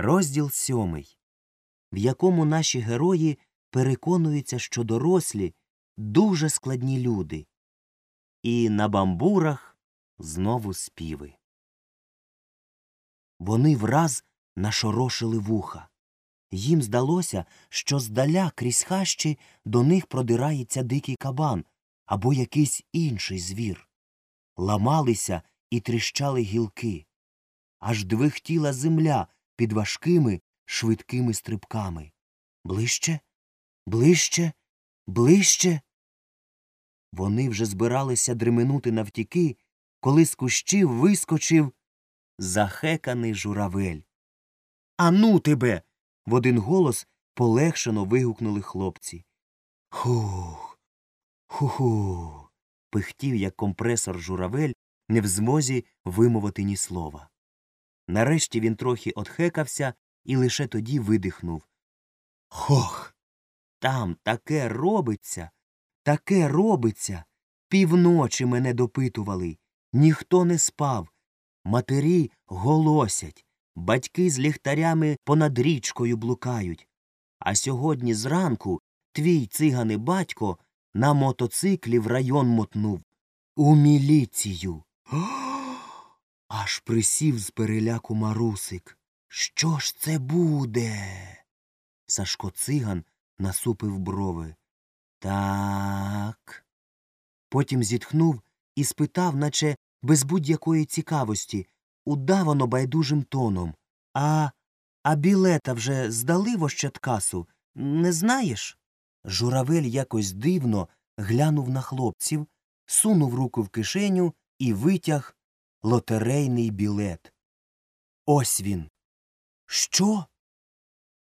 Розділ сьомий, в якому наші герої переконуються, що дорослі дуже складні люди. І на бамбурах знову співи. Вони враз нашорошили вуха. Їм здалося, що здаля крізь хащі до них продирається дикий кабан або якийсь інший звір. Ламалися і тріщали гілки. Аж двихтіла земля під важкими швидкими стрибками. Ближче, ближче, ближче. Вони вже збиралися дременути навтіки, коли з кущів вискочив захеканий журавель. Ану тебе. в один голос полегшено вигукнули хлопці. Хух. Ху-ху. пихтів, як компресор журавель, не в змозі вимовити ні слова. Нарешті він трохи отхекався і лише тоді видихнув. Хох. Там таке робиться, таке робиться. Півночі мене допитували. Ніхто не спав. Матері голосять, батьки з ліхтарями понад річкою блукають. А сьогодні зранку твій цигани батько на мотоциклі в район мотнув. У міліцію. Аж присів з переляку марусик. Що ж це буде? Сашко циган насупив брови. Так. Потім зітхнув і спитав, наче без будь-якої цікавості, удавано байдужим тоном. А а білета вже здали в Ощадкасу? Не знаєш? Журавель якось дивно глянув на хлопців, сунув руку в кишеню і витяг лотерейний білет. Ось він. Що?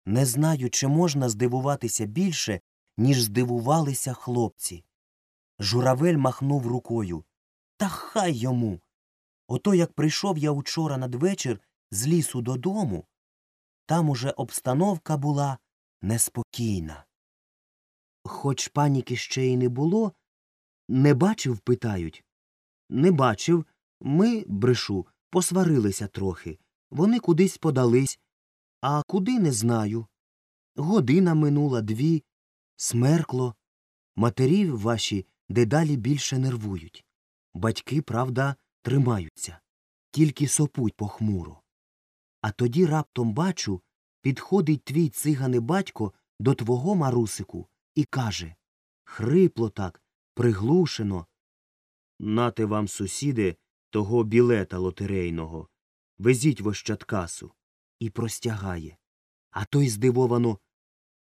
Не знаю, чи можна здивуватися більше, ніж здивувалися хлопці. Журавель махнув рукою. Та хай йому. Ото як прийшов я учора надвечір з лісу додому, там уже обстановка була неспокійна. Хоч паніки ще й не було, не бачив, питають. Не бачив. Ми, брешу, посварилися трохи. Вони кудись подались, а куди не знаю. Година минула дві, смеркло. Матерів ваші дедалі більше нервують. Батьки, правда, тримаються, тільки сопуть похмуро. А тоді раптом бачу, підходить твій цигане батько до твого марусику і каже Хрипло так, приглушено. Нате вам, сусіде, того білета лотерейного. Везіть в Ощадкасу. І простягає. А той здивовано.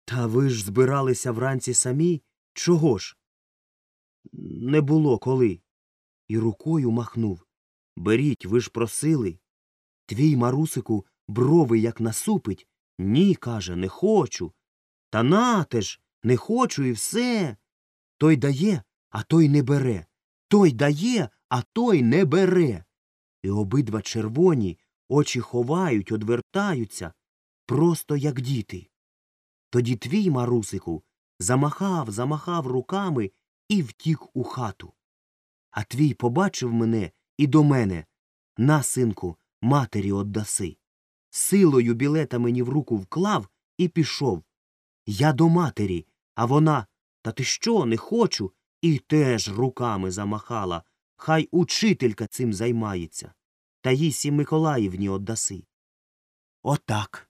Та ви ж збиралися вранці самі? Чого ж? Не було коли. І рукою махнув. Беріть, ви ж просили. Твій марусику брови як насупить. Ні, каже, не хочу. Та нате ж, не хочу і все. Той дає, а той не бере. Той дає, а той не бере. І обидва червоні очі ховають, одвертаються, просто як діти. Тоді твій марусику замахав, замахав руками і втік у хату. А твій побачив мене і до мене на, синку, матері оддаси. Силою білета мені в руку вклав і пішов. Я до матері, а вона Та ти що, не хочу? І теж руками замахала. Хай учителька цим займається. Таїсі Миколаївні оддаси. Отак.